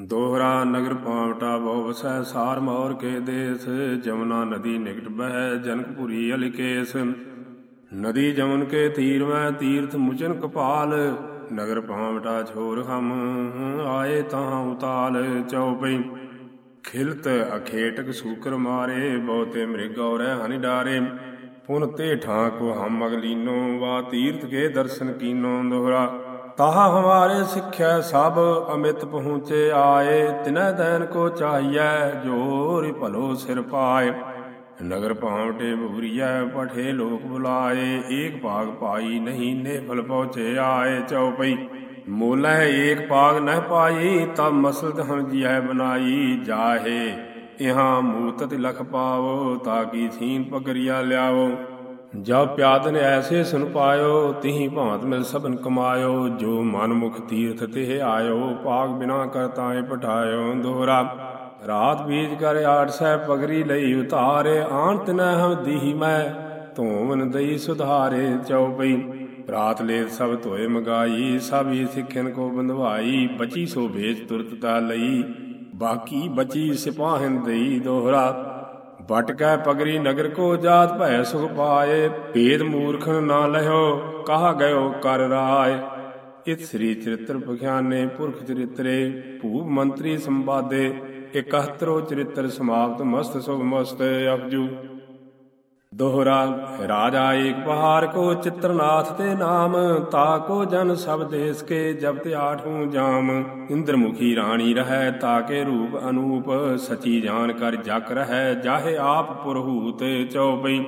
ਦੋਹਰਾ ਨਗਰ ਪਾਵਟਾ ਬਹੁ ਵਸੈ ਸਾਰ ਮੌਰ ਕੇ ਦੇਸ, ਜਮਨਾ ਨਦੀ ਨਿਕਟ ਬਹਿ ਜਨਕਪੁਰੀ ਅਲਿਕੇਸ। ਨਦੀ ਜਮਨ ਕੇ ਤੀਰ ਮੈਂ ਤੀਰਥ ਮੁਚਨ ਕਪਾਲ, ਨਗਰ ਪਾਵਟਾ ਛੋਰ ਹਮ ਆਏ ਤਾਂ ਉਤਾਲ ਚਉਪਈ। ਖਿਲਤ ਅਖੇਟਕ ਸੂਕਰ ਮਾਰੇ, ਬਹੁਤੇ ਮ੍ਰਿਗ ਔਰੈ ਹਨਿ ਡਾਰੇ। ਪੁਨ ਤੇ ਠਾਂ ਹਮ ਅਗਲੀਨੋ, ਵਾ ਤੀਰਥ ਕੇ ਦਰਸ਼ਨ ਕੀਨੋ ਦੋਹਰਾ। ਤਾਹ ਹਮਾਰੇ ਸਿੱਖਿਆ ਸਭ, ਅਮਿਤ ਪਹੁੰਚੇ ਆਏ। ਤਿਨੈ ਦੈਨ ਕੋ ਚਾਹੀਐ, ਜੋਰਿ ਭਲੋ ਸਿਰ ਪਾਏ। ਨਗਰ ਪਾਵਟੇ ਬੁਰੀਐ ਪਠੇ ਲੋਕ ਬੁਲਾਏ। ਏਕ ਭਾਗ ਪਾਈ ਨਹੀਂ ਨੇ ਫਲ ਪਹੁੰਚੇ ਆਏ। ਚਉਪਈ, ਮੋਲੈ ਏਕ ਭਾਗ ਨਹਿ ਪਾਈ, ਤਬ ਮਸਲਤ ਹਮ ਜੀਐ ਬਨਾਈ ਜਾਹੇ। ਇਹਾਂ ਮੂਤਤ ਲਖ ਪਾਵੋ, ਤਾਂ ਤਾਕੀ ਥੀਨ ਪਗਰੀਆ ਲਿਆਵੋ। ਜਬ ਪਿਆਦਨ ਐਸੇ ਸੁਨ ਪਾਇਓ, ਤਿਹੀ ਭਾਂਤ ਮਿਲ ਸਭਨ ਕਮਾਇਓ, ਜੋ ਮਨ ਮੁਖ ਤੀਰਥ ਤੇ ਆਇਓ ਪਾਗ ਬਿਨਾ ਕਰਤਾਏ ਪਠਾਇਓ ਦੋਹਰਾ ਰਾਤ ਬੀਜ ਕਰ ਆਠ ਸੈ ਪਗਰੀ ਲਈ ਉਤਾਰੇ, ਆਂਤ ਨ ਹਮ ਦੀਹੀ ਮੈਂ ਧੂਮਨ ਦਈ ਸੁਧਾਰੇ ਚਉਪਈ। ਰਾਤ ਲੇਤ ਸਭ ਧੋਏ ਮਗਾਈ, ਸਭ ਹੀ ਸਿੱਖਨ ਕੋ ਬੰਧਵਾਈ, ਬਚੀ ਸੋ ਵੇਚ ਤੁਰਤ ਤਾ ਲਈ। ਬਾਕੀ ਬਚੀ ਸਿਪਾਹਨ ਦਈ ਦੋਹਰਾ। ਬਟਕੈ ਪਗਰੀ ਨਗਰ ਕੋ ਜਾਤ ਭੈ ਸੁਖ ਪਾਏ, ਭੇਦ ਮੂਰਖਨ ਨਾ ਲਹਿਓ, ਕਹਾ ਗਇਓ ਕਰ ਰਾਏ। ਇਤ ਸ੍ਰੀ ਚਰਿਤ੍ਰ ਪਖਿਆਨੇ, ਪੁਰਖ ਚਰਿਤਰੇ, ਭੂਪ ਮੰਤਰੀ ਸੰਵਾਦੇ 71 ਚਰਿਤ੍ਰ ਸਮਾਪਤ, ਮਸਤ ਸੁਭ ਮਸਤ ਅਪਜੂ ਦੋਹਰਾ ਰਾਜਾ ਏਕ ਪਹਾੜ ਕੋ ਚਿਤਰਨਾਥ ਤੇ ਨਾਮ, ਤਾ ਕੋ ਜਨ ਸਭ ਦੇਸ ਕੇ ਜਬ ਆਠੂ ਜਾਮ। ਇੰਦਰਮੁਖੀ ਰਾਣੀ ਰਹੈ, ਤਾ ਕੇ ਰੂਪ ਅਨੂਪ, ਸਚੀ ਜਾਨ ਕਰ ਜਕ ਰਹੈ, ਜਾਹੇ ਆਪ ਪੁਰਹੂਤ ਚਉਪਈ।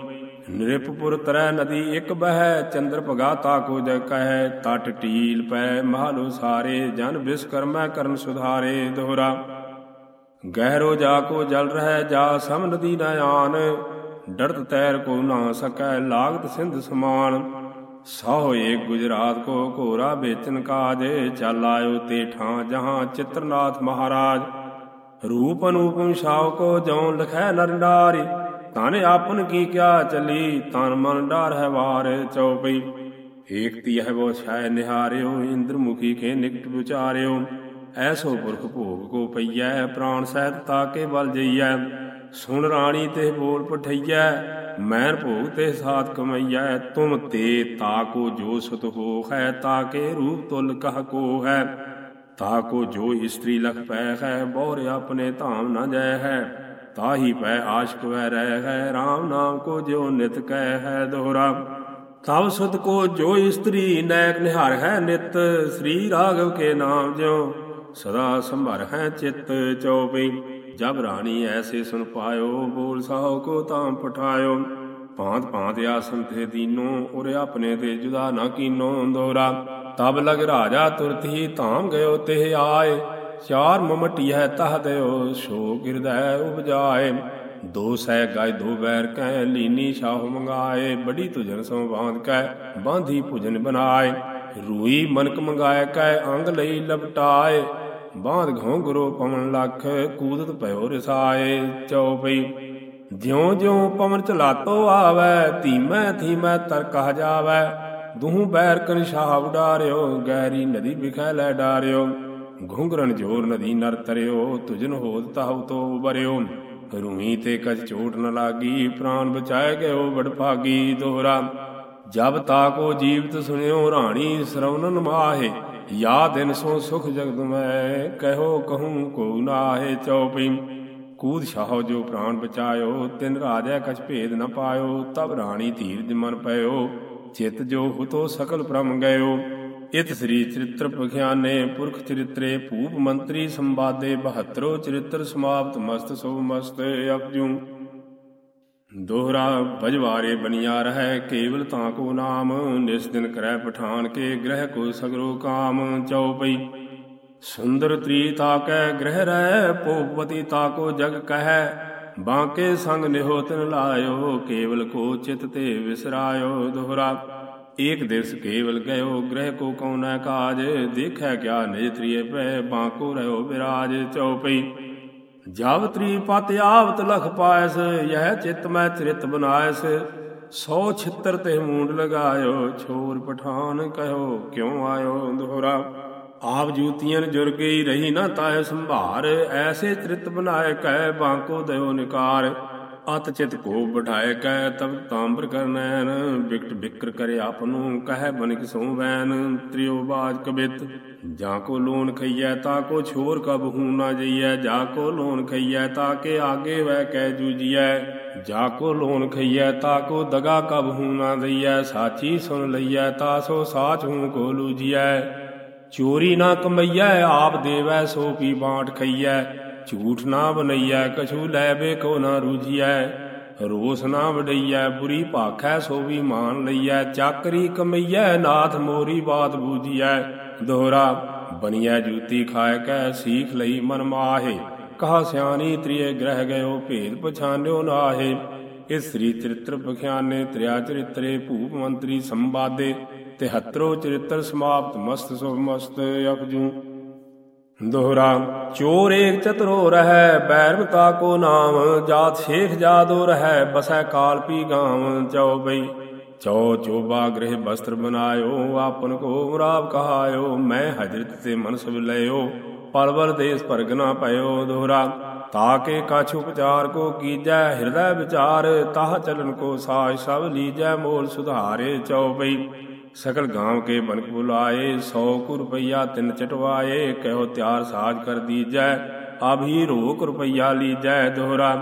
ਨਿਰਪਪੁਰ ਤਰੈ ਨਦੀ ਇਕ ਬਹਿ, ਚੰਦਰ ਭਗਾ ਤਾ ਕੋ ਜਗ ਕਹਿ, ਤਟ ਟੀਲ ਪੈ, ਮਹਲੋ ਸਾਰੇ, ਜਨ ਵਿਸਕਰਮੈ ਕਰਨ ਸੁਧਾਰੇ। ਦੋਹਰਾ, ਗਹਿਰੋ ਜਾ ਕੋ ਜਲ ਰਹਿ, ਜਾ ਸਮ ਨਦੀ ਨ ਆਨ। ਡਰਤ ਤੈਰ ਕੋ ਨਾ ਸਕੈ, ਲਾਗਤ ਸਿੰਧ ਸਮਾਨ। ਸਾਹੋ ਏਕ ਗੁਜਰਾਤ ਕੋ ਘੋਰਾ ਵੇਚਨ ਕਾਜ, ਚੱਲ ਆਇਓ ਤੇ ਠਾਂ ਜਹਾਂ ਚਿਤਰਨਾਥ ਮਹਾਰਾਜ। ਰੂਪ ਅਨੂਪਮ ਸ਼ਾਵ ਕੋ ਜਉ ਲਖੈ ਨਰ ਨਾਰੀ ਤਨ ਆਪਨ ਕੀ ਕਿਆ ਚਲੀ ਤਨ ਮਨ ਡਾਰ ਹੈ ਵਾਰ ਚਉਪਈ। ਏਕ ਤੀ ਹੈ ਵੋ ਛਾਇ ਨਿਹਾਰਿਓ ਇੰਦਰ ਮੁਖੀ ਕੇ ਨਿਕਟ ਵਿਚਾਰਿਓ। ਐਸੋ ਪੁਰਖ ਭੋਗ ਕੋ ਪਈਐ ਪ੍ਰਾਨ ਸਹਿਤ ਤਾਕੇ ਬਲ ਜਈਐ। ਸੁਣ ਰਾਣੀ ਤੇ ਬੋਲ ਪਠਈਐ, ਮੈਨ ਭੋਗ ਤੇ ਸਾਥ ਕਮਈਐ। ਤੁਮ ਤੇ ਤਾਕੋ ਜੋ ਸੁਤ ਹੋ ਹੈ ਤਾਕੇ ਰੂਪ ਤੁਲ ਕਹ ਕੋ ਹੈ ਤਾਕੋ ਜੋ ਇਸਤਰੀ ਲਖ ਪੈ ਹੈ ਬੋਰ ਆਪਣੇ ਧਾਮ ਨਾ ਜੈ ਹੈ ਤਾਹੀ ਪੈ ਆਸ਼ਕ ਵੈ ਰਹਿ ਹੈ RAM ਨਾਮ ਕੋ ਜੋ ਨਿਤ ਕਹਿ ਹੈ ਦੋਹਰਾ। ਤਬ ਸੁਤ ਕੋ ਜੋ ਇਸਤਰੀ ਨੈਕ ਨਿਹਾਰ ਹੈ ਨਿਤ, ਸ੍ਰੀ ਰਾਘਵ ਕੇ ਨਾਮ ਜਿਉ। ਸਦਾ ਸੰਭਰ ਹੈ ਚਿਤ ਚਉਪਈ ਜਬ ਰਾਣੀ ਐਸੇ ਸੁਨ ਪਾਇਓ, ਬੋਲ ਸਾਹੋ ਕੋ ਤਾਂ ਪਠਾਇਓ। ਭਾਂਤ ਭਾਂਤ ਆਸਨ ਤੇ ਦੀਨੋ, ਉਰੇ ਆਪਣੇ ਤੇ ਜੁਦਾ ਨਾ ਕੀਨੋ ਦੋਰਾ ਤਬ ਲਗ ਰਾਜਾ ਤੁਰਤ ਹੀ ਧਾਮ ਗਇਓ ਤੇ ਆਏ। ਚਾਰ ਮਮਟੀ ਹੈ ਤਹ ਦਿਓ ਸ਼ੋਕ ਹਿਰਦੈ ਉਪਜਾਏ। ਦੋ ਸਹਿ ਗਾਇ, ਦੋ ਬੈਰ ਕੈ, ਲੀਨੀ ਸ਼ਾਹ ਮੰਗਾਏ। ਬੜੀ ਤੁਜਨ ਸੋ ਬਾਂਧ ਕੈ, ਬਾਂਧੀ ਭੁਜਨ ਬਨਾਏ ਰੂਈ ਮਨਕ ਮੰਗਾਇ ਕੈ, ਅੰਗ ਲਈ ਲਪਟਾਏ। ਬਾਂਧ ਘੋਂਗਰੋ ਪਵਨ ਲਖ, ਕੂਦਤ ਭਇਓ ਰਸਾਏ। ਚਉਪਈ ਜਿਉ ਜਿਉ ਪਵਨ ਚਲਾਤੋ ਆਵੈ, ਧੀਮੈ ਧੀਮੈ ਤਰ ਕਹ ਦੂਹ ਬੈਰ ਕਨ ਸ਼ਾਹ ਉਡਾਰਿਓ, ਗਹਿਰੀ ਨਦੀ ਵਿਖੈ ਲੈ ਡਾਰਿਓ। ਘੁੰਗਰਨ ਜੋਰ ਨਦੀ ਨਰ ਤਰਿਓ, ਤੁਜਨ ਹੋਤ ਤਾਉ ਤੋ ਬਰਿਓ। ਰੂਹੀ ਤੇ ਕਜ ਚੋਟ ਨ ਲਾਗੀ, ਪ੍ਰਾਨ ਬਚਾਏ ਗਇਓ ਬੜ ਭਾਗੀ ਦੋਹਰਾ। ਜਬ ਤਾਕੋ ਜੀਵਤ ਸੁਣਿਓ ਰਾਣੀ, ਸਰਵਨਨ ਮਾਹੇ। ਯਾ ਦਿਨ ਸੋ ਸੁਖ ਜਗਤ ਮੈਂ, ਕਹਿਓ ਕਹੂੰ ਕੋ ਨਾਹੇ ਚਉਪਈ ਕੂਦ ਸ਼ਾਹ ਜੋ ਪ੍ਰਾਣ ਬਚਾਇਓ, ਤਿਨ ਰਾਜੈ ਕਛ ਭੇਦ ਨ ਪਾਇਓ, ਤਬ ਰਾਣੀ ਧੀਰਜ ਮਨ ਪਇਓ। ਚਿਤ ਜੋ ਹੁਤੋ ਸਕਲ ਪ੍ਰਮ ਗਇਓ। ਇਤ ਸ੍ਰੀ ਚਰਿਤ੍ਰ ਪਖਿਆਨੇ, ਪੁਰਖ ਚਰਿਤਰੇ, ਭੂਪ ਮੰਤਰੀ ਸੰਵਾਦੇ 72 ਚਰਿਤ੍ਰ ਸਮਾਪਤ ਮਸਤ ਸੋ ਮਸਤ ਅਪਜੂ। ਦੋਹਰਾ ਭਜਵਾਰੇ ਬਨਿਆ ਰਹਿ, ਕੇਵਲ ਤਾਂ ਕੋ ਨਾਮ, ਨਿਸ ਦਿਨ ਕਰੈ ਪਠਾਨ ਕੇ, ਗ੍ਰਹਿ ਕੋ ਸਗਰੋ ਕਾਮ, ਚਉਪਈ। ਸੁੰਦਰ ਤ੍ਰੀ ਤਾਕੈ ਗ੍ਰਹਿ ਰਹਿ ਪੋਪਤੀ ਤਾਕੋ ਜਗ ਕਹੈ। ਬਾਂਕੇ ਸੰਗ ਨਿਹੋ ਤਿਨ ਲਾਇਓ, ਕੇਵਲ ਕੋ ਚਿਤ ਤੇ ਵਿਸਰਾਇਓ ਦੋਹਰਾ। ਏਕ ਦਿਵਸ ਕੇਵਲ ਗਇਓ, ਗ੍ਰਹਿ ਕੋ ਕਉ ਕਾਜ, ਦੇਖੈ ਕਿਆ ਨਿਜ ਤ੍ਰਿਏ ਪੈ, ਬਾਂਕੋ ਰਹਿਓ ਵਿਰਾਜ ਚਉਪਈ। ਜਬ ਤ੍ਰੀ ਆਵਤ ਲਖ ਪਾਇਸ, ਯਹ ਚਿਤ ਮੈਂ ਚਰਿਤ ਬਨਾਇਸ। ਸੋ ਛਿੱਤਰ ਤੇ ਮੂੰਡ ਲਗਾਇਓ, ਛੋਰ ਪਠਾਨ ਕਹਿਓ, ਕਿਉ ਆਇਓ ਦੋਹਰਾ ਆਪ ਜੂਤੀਆਂ ਜੁਰ ਗਈ ਰਹੀ ਨਾ ਤਾਏ ਸੰਭਾਰ, ਐਸੇ ਚਰਿਤ ਬਣਾਏ ਕਹਿ ਬਾਂਕੋ ਦਇਓ ਨਿਕਾਰ। ਅਤ ਚਿਤ ਕੋ ਬਿਠਾਏ ਕੈ ਤਬ ਤਾਂਬਰ ਕਰਨੈਨ ਬਿਕਟ ਬਿਕਰ ਕਰੇ ਆਪ ਕਹਿ ਬਨਿਕ ਸੋ ਵੈਨ ਬਾਜ ਕਬਿਤ, ਜਾ ਕੋ ਲੋਨ ਖਈਐ ਤਾ ਕੋ ਛੋਰ ਕਬ ਹੂ ਨਾ ਜਈਐ। ਜਾ ਕੋ ਲੋਨ ਖਈਐ ਤਾ ਕੇ ਆਗੇ ਵੈ ਕਹਿ ਜੂਜੀਐ। ਜਾ ਕੋ ਲੋਨ ਖਈਐ ਤਾ ਕੋ ਦਗਾ ਕਬ ਹੂ ਨਾ ਦਈਐ ਸਾਚੀ ਸੁਨ ਲਈਐ ਤਾ ਸੋ ਸਾਚ ਹੂ ਕੋ ਲੂਜੀਐ। ਚੋਰੀ ਨਾ ਕਮਈਐ, ਆਪ ਦੇਵੈ ਸੋ ਪੀ ਬਾਟ ਖਈਐ। ਝੂਠ ਨਾ ਬਨਈਐ ਕਛੂ ਲੈ ਬੇ ਕੋ ਨਾ ਰੂਜੀਐ ਰੋਸ ਨਾ ਵਡਈਐ, ਬੁਰੀ ਭਾਖੈ ਸੋ ਵੀ ਮਾਨ ਲਈਐ। ਚਾਕਰੀ ਕਮਈਐ, ਨਾਥ ਮੋਰੀ ਬਾਤ ਬੂਜੀਐ ਦੋਹਰਾ ਬਨੀਐ ਜੂਤੀ ਖਾਇ ਕੈ, ਸੀਖ ਲਈ ਮਨ ਮਾਹੇ। ਕਹਾ ਸਿਆਣੀ ਤ੍ਰਿਏ ਗ੍ਰਹਿ ਗਇਓ, ਭੇਦ ਪਛਾਨਿਓ ਨਾਹੇ। ਇਸ ਸ੍ਰੀ ਚਰਿਤ੍ਰ ਪਖਿਆਨੇ, ਤ੍ਰਿਆ ਚਰਿਤਰੇ, ਭੂਪ ਮੰਤਰੀ ਸੰਵਾਦੇ। ਤੇ ਹਤਰੋ ਚਰਿਤ੍ਰ ਸਮਾਪਤ, ਮਸਤ ਸੁਭ ਮਸਤ ਅਪਜੂ ਦੋਹਰਾ, ਚੋਰ ਏਕ ਚਤਰੋ ਰਹੈ ਬੈਰਮਤਾ ਕੋ ਨਾਮ, ਜਾਤ ਸ਼ੇਖ ਜਾਦੋ ਰਹੈ, ਬਸੈ ਕਾਲ ਪੀ ਗਾਮ, ਚਉ ਬਈ। ਚੋ ਚੋਬਾ ਗ੍ਰਹਿ ਬਸਤਰ ਬਨਾਇਓ ਆਪਨ ਕੋ ਮੁਰਾਬ ਕਹਾਇਓ, ਮੈਂ ਹਜਰਤ ਤੇ ਮਨ ਸਭ ਲਇਓ, ਪਰਵਰ ਦੇਸ ਪਰਗਨਾ ਪਇਓ, ਦੋਹਰਾ। ਤਾਕੇ ਕਛ ਉਪਚਾਰ ਕੋ ਕੀਜੈ, ਹਿਰਦੈ ਵਿਚਾਰ, ਤਾਹ ਚਲਨ ਕੋ ਸਾਜ ਸਭ ਲੀਜੈ, ਮੋਲ ਸੁਧਾਰੇ ਚਉਪਈ ਸਕਲ ਗਾਂਵ ਕੇ ਬਨਕ ਬੁਲਾਏ 100 ਕੁ ਰੁਪਈਆ ਤਿੰਨ ਚਟਵਾਏ, ਕਹਿਓ ਤਿਆਰ ਸਾਜ ਕਰ ਦੀਜੈ, ਆਭੀ ਰੋਕ ਰੁਪਈਆ ਲੀਜੈ ਦੋਹਰਾ।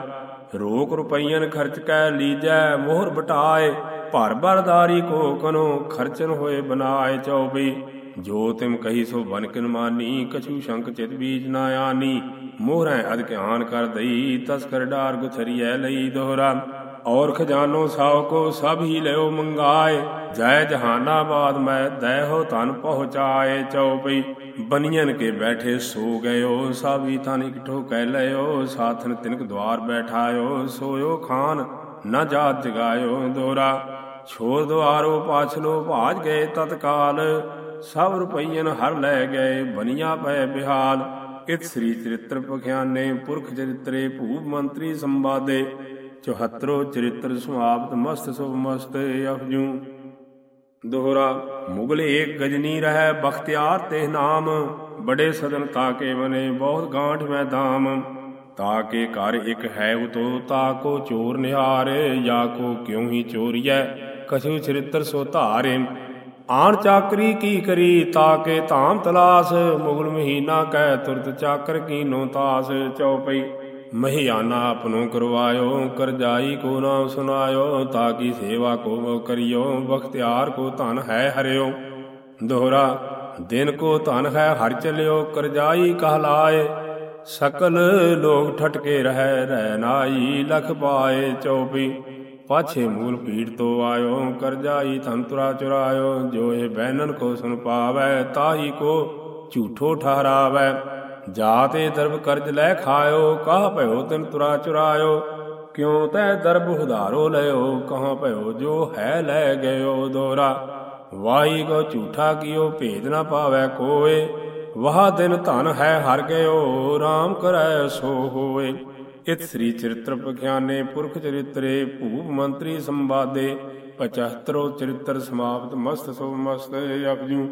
ਰੋਕ ਰੁਪਈයਨ ਖਰਚ ਕੈ ਲੀਜੈ, ਮੋਹਰ ਬਟਾਏ ਭਰ ਬਰਦਾਰੀ ਕੋ ਕਨੋ, ਖਰਚਨ ਹੋਏ ਬਨਾਏ ਚਉਬਈ ਜੋ ਤਿਮ ਕਹੀ ਸੋ ਬਨ ਕਿਨ ਮਾਨੀ, ਕਛੂ ਸ਼ੰਕ ਚਿਤ ਬੀਜ ਨਾ ਆਨੀ। ਮੋਹਰੈ ਅਦ ਗਿਆਨ ਕਰ ਦਈ ਤਸਕਰ ਡਾਰ ਗੁਥਰੀਐ ਲਈ ਦੋਹਰਾ। ਔਰ ਖਜ਼ਾਨੋ ਸਾਉ ਕੋ ਸਭ ਹੀ ਲਿਓ ਮੰਗਾਏ ਜੈ ਜਹਾਨਾਬਾਦ ਮੈਂ ਦੈ ਹੋ ਤਨ ਪਹੁੰਚਾਏ ਚਉਪਈ। ਬਨੀਆਂ ਕੇ ਬੈਠੇ ਸੋ ਗਇਓ ਸਾਵੀ ਤਨ ਇਕਠੋ ਕਹਿ ਲਿਓ ਸਾਥਨ ਤਿਨਕ ਦਵਾਰ ਬੈਠਾਇਓ, ਸੋਇਓ ਖਾਨ ਨਾ ਜਾਤ ਜਗਾਇਓ ਦੋਰਾ। ਛੋਰ ਦਵਾਰੋ ਪਾਛਲੋ ਭਾਜ ਗਏ ਤਤਕਾਲ, ਸਭ ਰੁਪਈਨ ਹਰ ਲੈ ਗਏ ਬਨੀਆਂ ਪੈ ਬਿਹਾਲ। ਇਤ ਸ੍ਰੀ ਚਰਿਤ੍ਰ ਪਖਿਆਨੇ, ਪੁਰਖ ਚਰਿਤਰੇ, ਭੂਪ ਮੰਤਰੀ ਸੰਵਾਦੇ। 74 ਚਰਿਤ੍ਰ ਸਮਾਪਤ, ਮਸਤ ਸੁਭ ਮਸਤ ਅਫਜੂ ਦੋਹਰਾ, ਮੁਗਲ ਏਕ ਗਜਨੀ ਰਹਿ ਬਖਤਿਆਰ ਤੇ ਨਾਮ। ਬੜੇ ਸਦਨ ਤਾਕੇ ਬਨੇ, ਬਹੁਤ ਗਾਂਠ ਮੈਂ ਦਾਮ ਤਾਕੇ ਘਰ ਇਕ ਹੈ ਉਤੋ, ਤਾਕੋ ਚੋਰ ਨਿਹਾਰੇ ਜਾ ਕੋ ਕਿਉ ਹੀ ਚੋਰੀਐ, ਕਛੂ ਚਰਿਤ੍ਰ ਸੋ ਧਾਰੇ। ਆਣ ਚਾਕਰੀ ਕੀ ਕਰੀ, ਤਾਕੇ ਧਾਮ ਤਲਾਸ, ਮੁਗਲ ਮਹੀਨਾ ਕਹਿ ਤੁਰਤ ਚਾਕਰ ਕੀਨੋ ਤਾਸ। ਚਉਪਈ ਮਹਿਆਨਾ ਆਪਨੋ ਕਰਵਾਇਓ, ਕਰਜਾਈ ਕੋ ਨਾਮ ਸੁਨਾਇਓ ਤਾਕੀ ਸੇਵਾ ਕੋ ਕਰਿਓ, ਬਖਤਿਆਰ ਕੋ ਧਨ ਹੈ ਹਰਿਓ। ਦੋਹਰਾ, ਦਿਨ ਕੋ ਧਨ ਹੈ ਹਰ ਚਲਿਓ, ਕਰਜਾਈ ਕਹਲਾਏ। ਸਕਲ ਲੋਗ ਠਟਕੇ ਰਹਿ ਰਹਿ ਨਾਈ ਲਖ ਪਾਏ ਚੌਪੀ। ਪਾਛੇ ਮੂਲ ਪੀੜ ਤੋ ਆਇਓ, ਕਰਜਾਈ ਧਨ ਚੁਰਾਇਓ ਜੋ ਇਹ ਬੈਨਨ ਕੋ ਸੁਨ ਪਾਵੈ, ਤਾਹੀ ਕੋ ਝੂਠੋ ਠਹਰਾਵੈ। ਜਾਤੇ ਦਰਬ ਕਰਜ ਲੈ ਖਾਇਓ, ਕਾਹ ਭਇਓ ਤਿਨ ਤੁਰਾ ਚੁਰਾਇਓ? ਕਿਉ ਤੈ ਦਰਬ ਉਧਾਰੋ ਲਿਓ ਕਹਾਂ ਭਇਓ ਜੋ ਹੈ ਲੈ ਗਇਓ ਦੋਰਾ? ਵਾਹੀ ਕੋ ਝੂਠਾ ਕੀਓ, ਭੇਦ ਨਾ ਪਾਵੈ ਕੋਏ? ਵਾਹ ਦਿਨ ਧਨ ਹੈ ਹਰ ਗਇਓ RAM ਕਰੈ ਸੋ ਹੋਏ? ਇਤ ਸ੍ਰੀ ਚਰਿਤ੍ਰ ਪਖਿਆਨੇ ਪੁਰਖ ਚਰਿਤਰੇ, ਭੂਪ ਮੰਤਰੀ ਸੰਵਾਦੇ 75 ਚਰਿਤ੍ਰ ਸਮਾਪਤ, ਮਸਤ ਸੋ ਮਸਤ ਅਪਜੂ।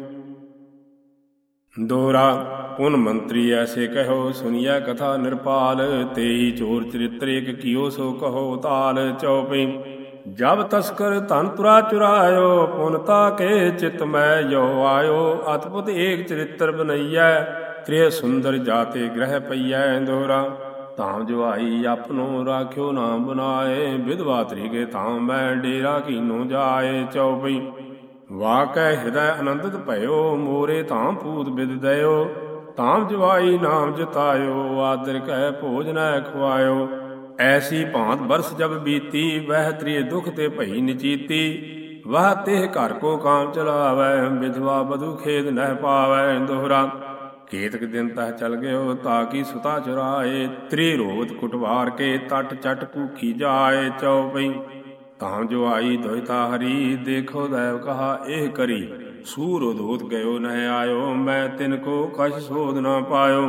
ਦੋਰਾ, ਪੁਨ ਮੰਤਰੀ ਐਸੇ ਕਹੋ ਸੁਨਿਆ ਕਥਾ ਨਿਰਪਾਲ, ਤੇਈ ਚੋਰ ਚਰਿਤ੍ਰ ਇਕ ਕੀਓ ਸੋ ਕਹੋ ਤਾਲ ਚਉਪਈ ਜਬ ਤਸਕਰ ਧਨ ਤੁਰਾ ਚੁਰਾਇਓ ਪੁਨਤਾ ਕੇ ਚਿਤ ਮੈਂ ਜੋ ਆਇਓ। ਅਤਪੁਤ ਏਕ ਚਰਿਤ੍ਰ ਬਨਈਐ ਤ੍ਰਿਯ ਸੁੰਦਰ ਜਾਤੇ ਗ੍ਰਹਿ ਪਈਐ ਦੋਰਾ। ਧਾਮ ਜਵਾਈ ਆਪਨੋ ਰਾਖਿਓ ਨਾਮ ਬਨਾਏ, ਵਿਧਵਾ ਤਰੀਕੇ ਧਾਮ ਮੈਂ ਡੇਰਾ ਕੀਨੋ ਜਾਏ ਚਉਪਈ ਵਾਕੈ ਹਿਰਦੈ ਆਨੰਦਿਤ ਭਇਓ, ਮੋਰੇ ਧਾਮ ਪੂਤ ਬਿਦ ਦਇਓ। ਧਾਮ ਜਵਾਈ ਨਾਮ ਜਤਾਇਓ, ਆਦਰ ਕਹਿ ਭੋਜਨੈ ਖਵਾਇਓ। ਐਸੀ ਭਾਂਤ ਬਰਸ ਜਬ ਬੀਤੀ, ਵਹਿ ਤ੍ਰਿਏ ਦੁਖ ਤੇ ਭਈ ਨਿਚੀਤੀ। ਵਾਹ ਤੇ ਘਰ ਕੋ ਕਾਮ ਚਲਾਵੈ, ਵਿਧਵਾ ਬਧੂ ਖੇਦ ਨਹਿ ਪਾਵੈ ਦੋਹਰਾ। ਕੇਤਕ ਦਿਨ ਤਹ ਚਲ ਗਇਓ, ਤਾਂ ਕੀ ਸੁਤਾ ਚੁਰਾਏ। ਤ੍ਰੀ ਰੋਤ ਕੁਟਵਾਰ ਕੇ ਤਟ ਚਟ ਕੂਖੀ ਜਾਏ ਚਉਪਈ ਤਾਂ ਜੋ ਆਈ ਦੋਇਤਾ ਹਰੀ, ਦੇਖੋ ਦੇਵ ਕਹਾ ਇਹ ਕਰੀ। ਸੂਰ ਉਦੋਤ ਗਇਓ ਨਹਿ ਆਇਓ, ਮੈਂ ਤਿਨ ਕੋ ਕਛ ਸੋਧ ਨਾ ਪਾਇਓ।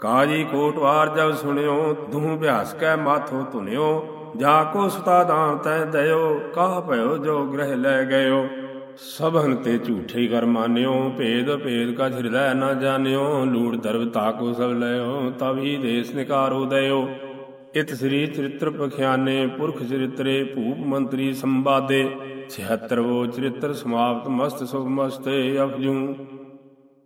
ਕਾਜੀ ਕੋਟਵਾਰ ਜਬ ਸੁਣਿਓ ਦੂਹ ਬਿਆਸ ਕੈ ਮਾਥੋ ਤੁਨਿਓ ਜਾ ਕੋ ਸੁਤਾ ਦਾਨ ਤੈ ਦਇਓ, ਕਾਹ ਭਇਓ ਜੋ ਗ੍ਰਹਿ ਲੈ ਗਇਓ। ਸਭਨ ਤੇ ਝੂਠੇ ਕਰ ਮਾਨਿਓ, ਭੇਦ ਭੇਦ ਕਾ ਹਿਰਦੈ ਨਾ ਜਾਣਿਓ। ਲੂੜ ਦਰਬ ਤਾਕੋ ਸਭ ਲਿਓ ਤਬ ਦੇਸ ਨਿਕਾਰੋ ਦਇਓ। ਇਤ ਸ੍ਰੀ ਚਰਿਤ੍ਰ ਪਖਿਆਨੇ, ਪੁਰਖ ਚਰਿਤਰੇ, ਭੂਪ ਮੰਤਰੀ ਸੰਵਾਦੇ 76 ਵੋ ਚਰਿਤ੍ਰ ਸਮਾਪਤ ਮਸਤ ਸੁਭ ਮਸਤੇ ਅਫਜੂ।